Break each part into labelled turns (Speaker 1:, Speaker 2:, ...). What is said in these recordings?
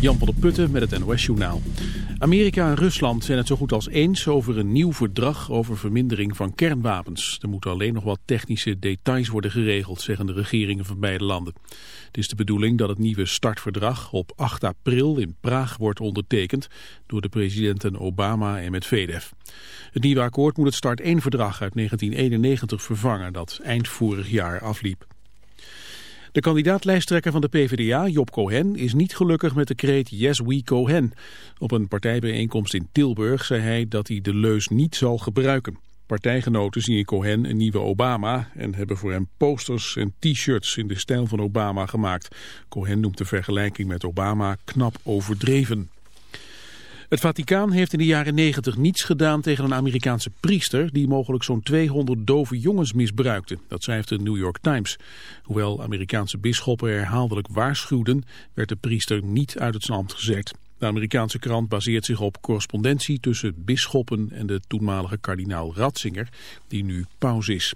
Speaker 1: Jan van der Putten met het NOS-journaal. Amerika en Rusland zijn het zo goed als eens over een nieuw verdrag over vermindering van kernwapens. Er moeten alleen nog wat technische details worden geregeld, zeggen de regeringen van beide landen. Het is de bedoeling dat het nieuwe startverdrag op 8 april in Praag wordt ondertekend door de presidenten Obama en Medvedev. Het nieuwe akkoord moet het Start 1-verdrag uit 1991 vervangen dat eind vorig jaar afliep. De kandidaatlijsttrekker van de PvdA, Job Cohen, is niet gelukkig met de kreet Yes We Cohen. Op een partijbijeenkomst in Tilburg zei hij dat hij de leus niet zal gebruiken. Partijgenoten zien in Cohen een nieuwe Obama en hebben voor hem posters en t-shirts in de stijl van Obama gemaakt. Cohen noemt de vergelijking met Obama knap overdreven. Het Vaticaan heeft in de jaren 90 niets gedaan tegen een Amerikaanse priester die mogelijk zo'n 200 dove jongens misbruikte. Dat schrijft de New York Times. Hoewel Amerikaanse bisschoppen herhaaldelijk waarschuwden, werd de priester niet uit het ambt gezet. De Amerikaanse krant baseert zich op correspondentie tussen bisschoppen en de toenmalige kardinaal Ratzinger, die nu paus is.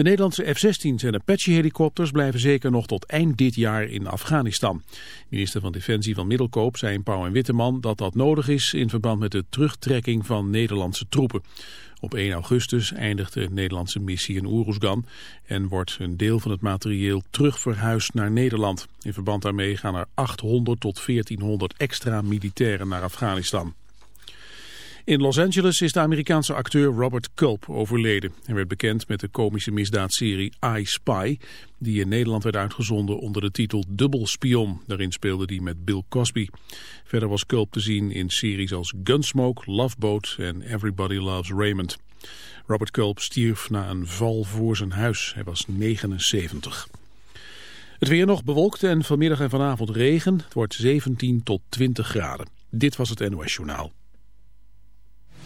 Speaker 1: De Nederlandse F-16's en Apache-helikopters blijven zeker nog tot eind dit jaar in Afghanistan. Minister van Defensie van Middelkoop zei in Pauw en Witteman dat dat nodig is in verband met de terugtrekking van Nederlandse troepen. Op 1 augustus eindigt de Nederlandse missie in Oeruzgan en wordt een deel van het materieel terugverhuisd naar Nederland. In verband daarmee gaan er 800 tot 1400 extra militairen naar Afghanistan. In Los Angeles is de Amerikaanse acteur Robert Culp overleden. Hij werd bekend met de komische misdaadserie I Spy, die in Nederland werd uitgezonden onder de titel Dubbelspion. Daarin speelde hij met Bill Cosby. Verder was Culp te zien in series als Gunsmoke, Love Boat en Everybody Loves Raymond. Robert Culp stierf na een val voor zijn huis. Hij was 79. Het weer nog bewolkt en vanmiddag en vanavond regen. Het wordt 17 tot 20 graden. Dit was het NOS Journaal.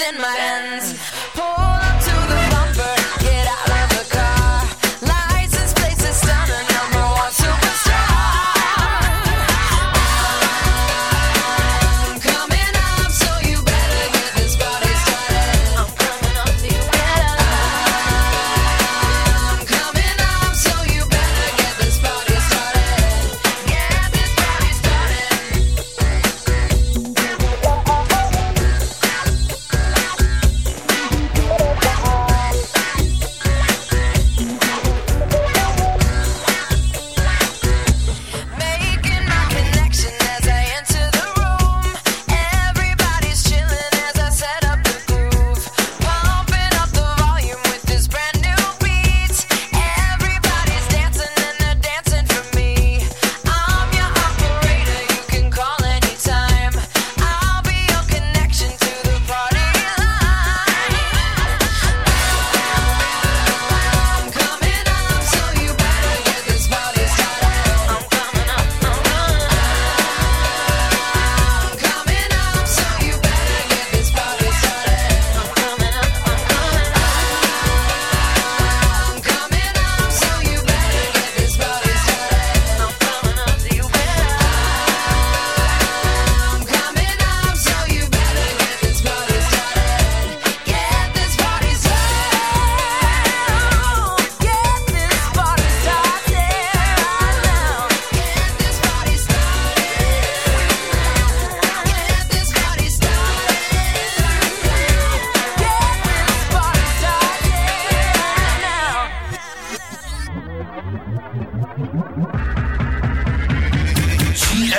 Speaker 2: in my hands.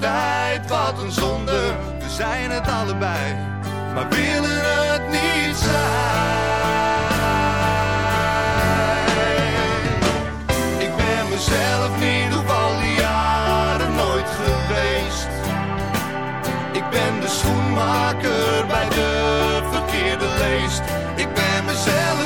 Speaker 3: verliefdheid, wat een zonde. We zijn het allebei, maar willen het niet zijn. Ik ben mezelf niet op al die jaren nooit geweest. Ik ben de schoenmaker bij de verkeerde leest. Ik ben mezelf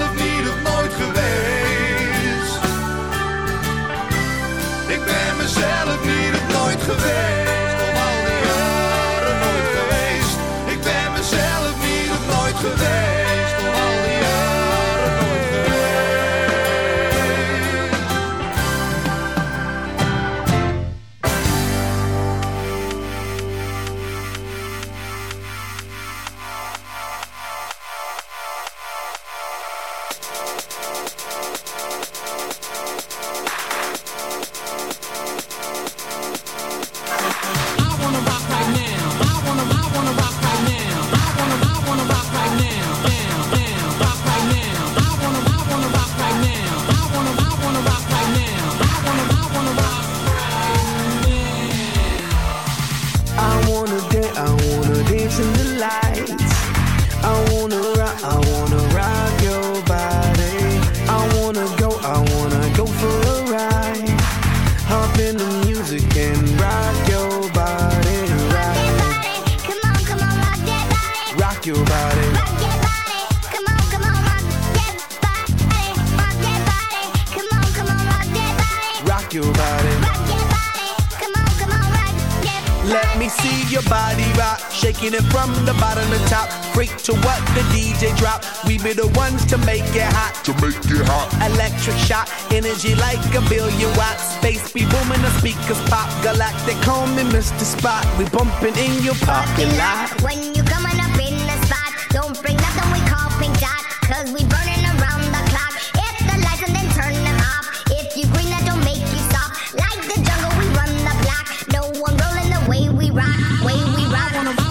Speaker 4: rock,
Speaker 5: way we rock.
Speaker 6: I wanna,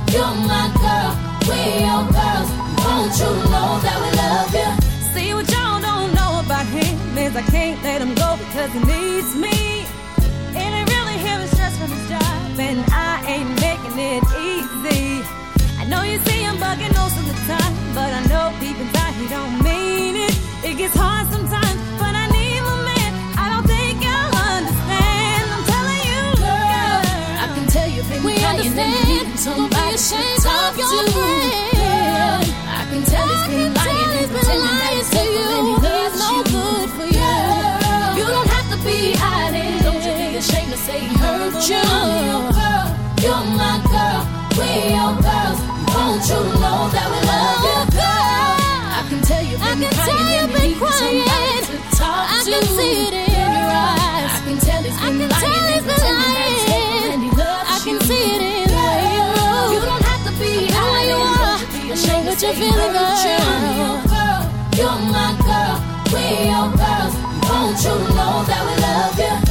Speaker 7: You're my girl. We're your girls. Won't you know that we love you?
Speaker 8: See what y'all don't know about him is I can't let him go because he needs me. And it really him is stress from his job, and I ain't making it easy. I know you see him bugging most of the time, but I know deep inside he don't mean it. It gets hard sometimes, understand. Don't
Speaker 7: somebody to talk
Speaker 8: your
Speaker 7: to.
Speaker 8: friend.
Speaker 7: I can tell he's been lying and pretending that he's faithful and he loves
Speaker 8: no
Speaker 7: you.
Speaker 8: good for you.
Speaker 7: You don't have to be hiding. Don't you be ashamed to say he hurt you. I'm your girl. You're my girl. We're your girls. Won't you know that we love you, girl? I can tell you've
Speaker 8: I
Speaker 7: been
Speaker 8: can tell
Speaker 7: crying and you
Speaker 8: been
Speaker 7: need somebody
Speaker 8: crying.
Speaker 7: to talk
Speaker 8: I
Speaker 7: to.
Speaker 8: can see it in your eyes.
Speaker 7: I can tell he's
Speaker 8: I
Speaker 7: been
Speaker 8: can
Speaker 7: lying Show
Speaker 8: what you're feeling, girl.
Speaker 7: You're, girl. you're my girl. We're your girls. Don't you know that we love you?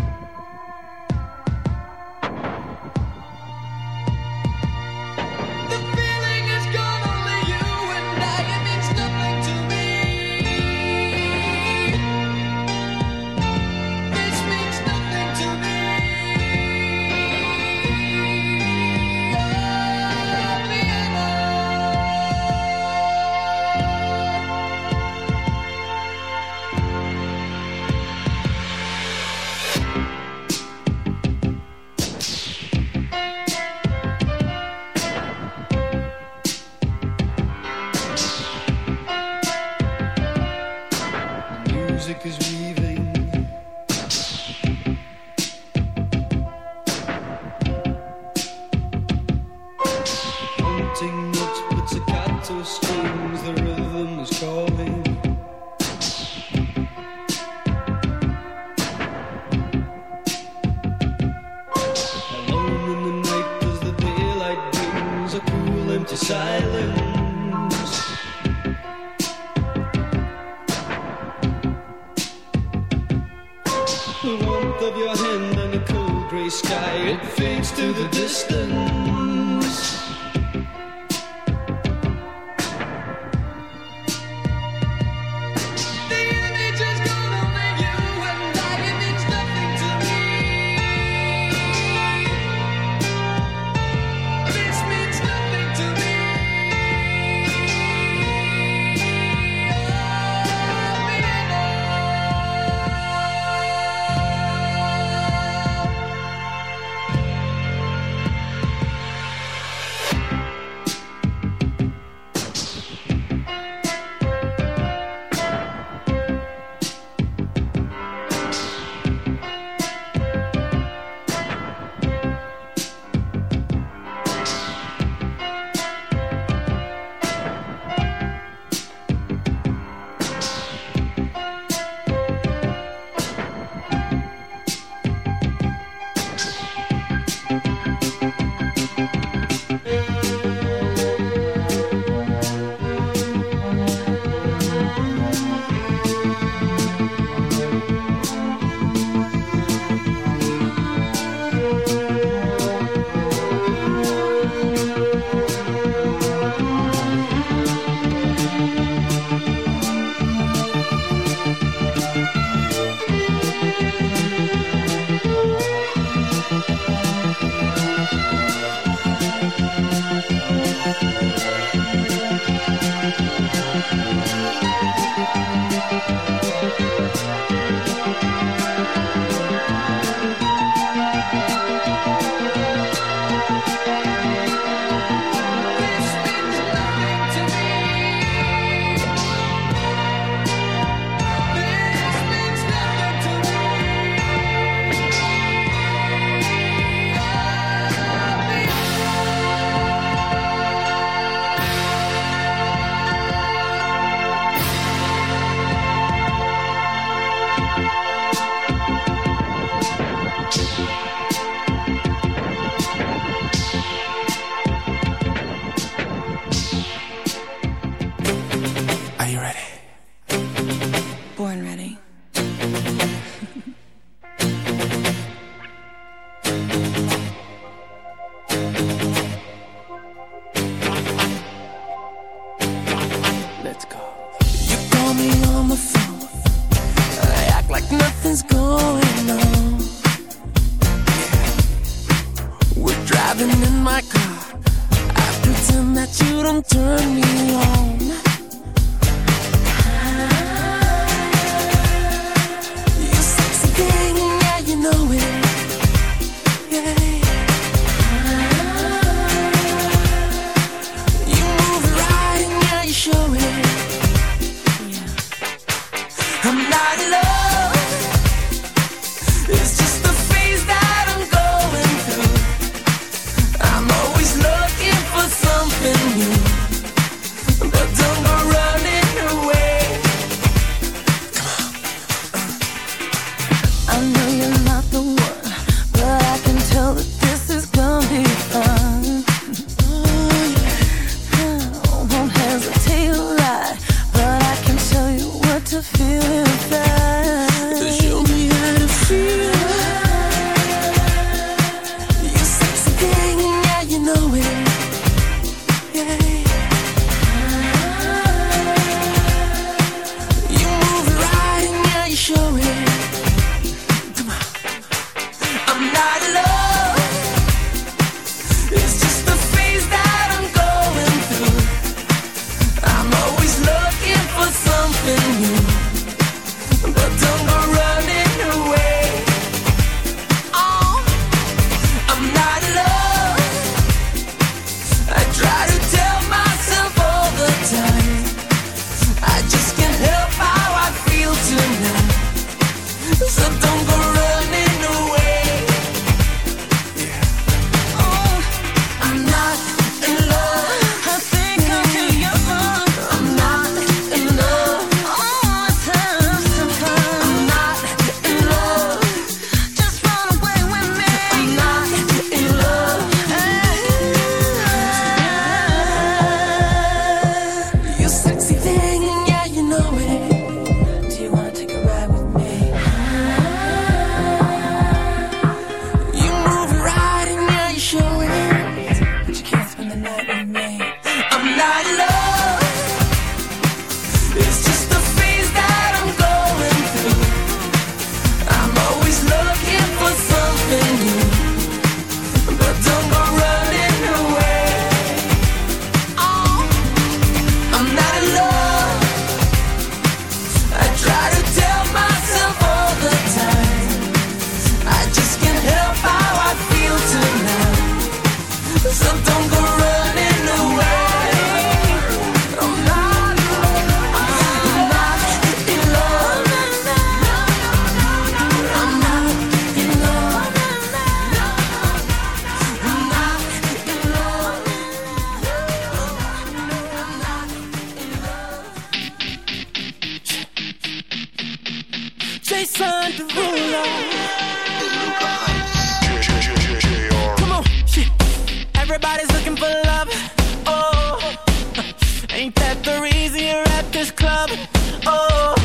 Speaker 8: oh.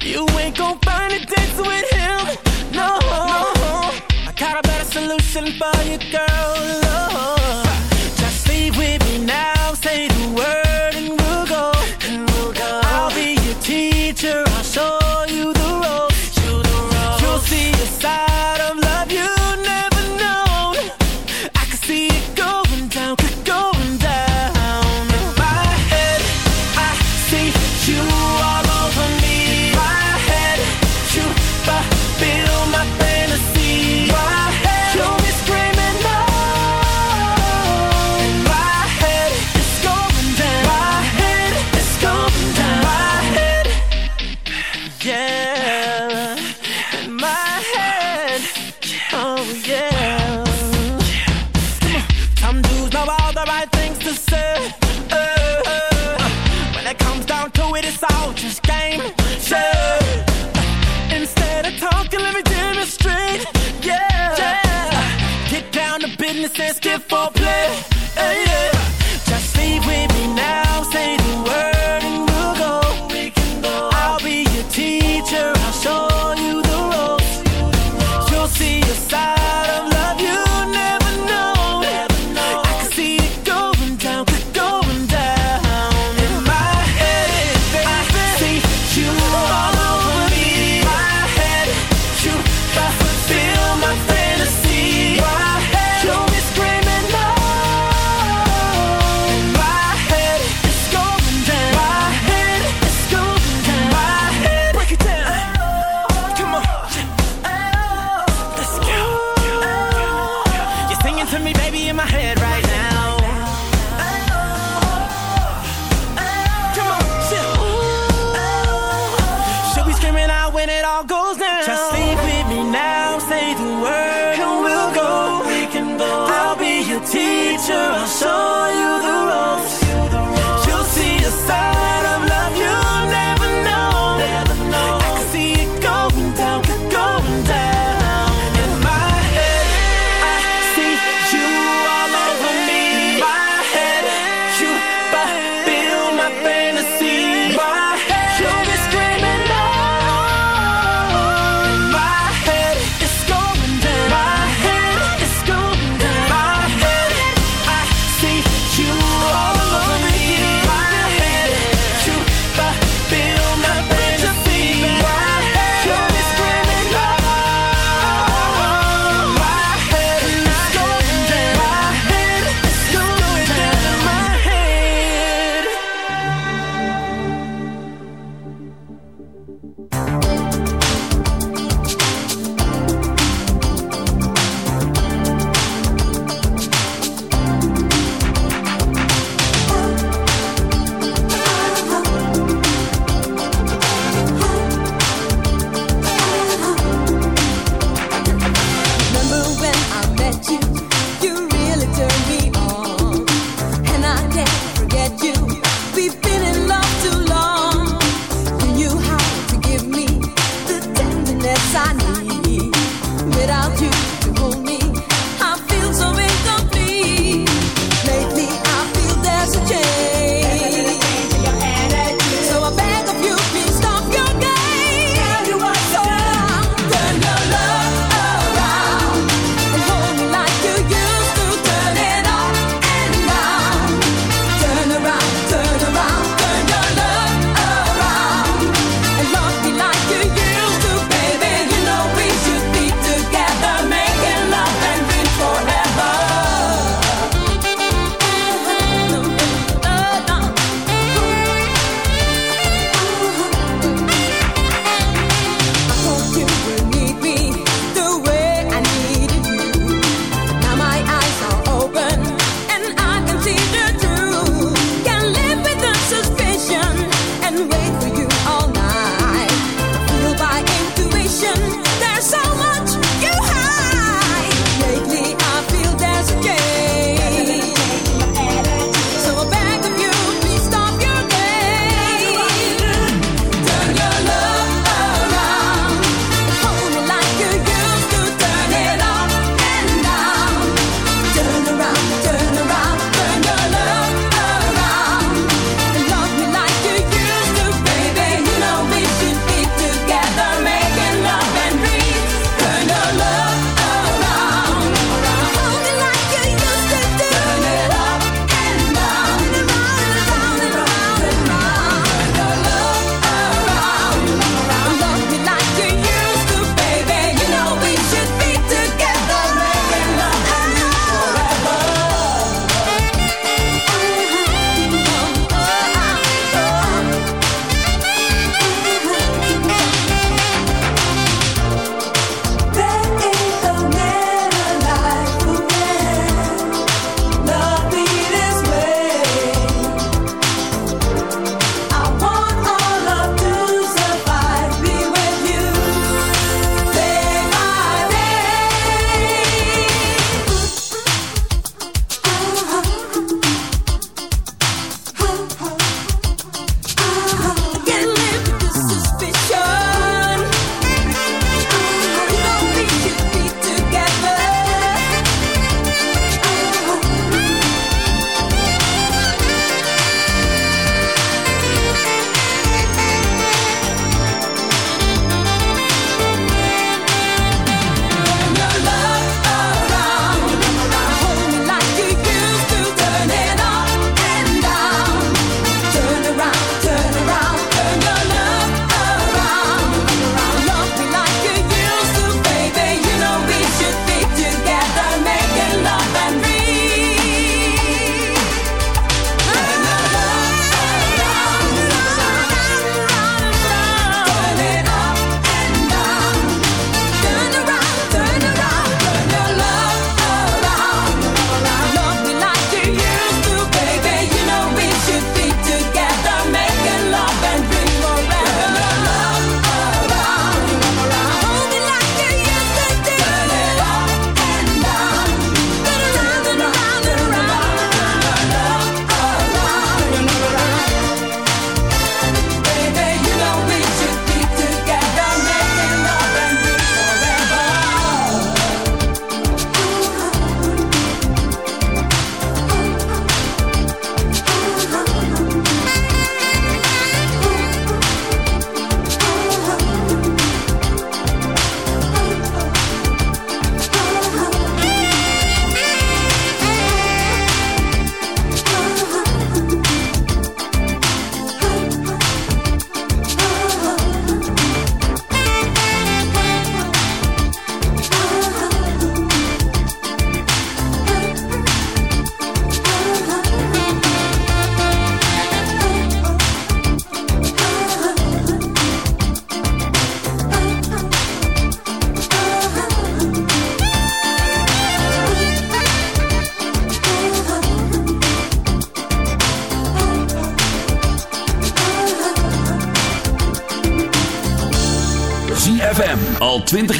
Speaker 8: You
Speaker 2: ain't gon' find a dance with him, no. I got a better solution for you, girl. To me, baby, in my head right now.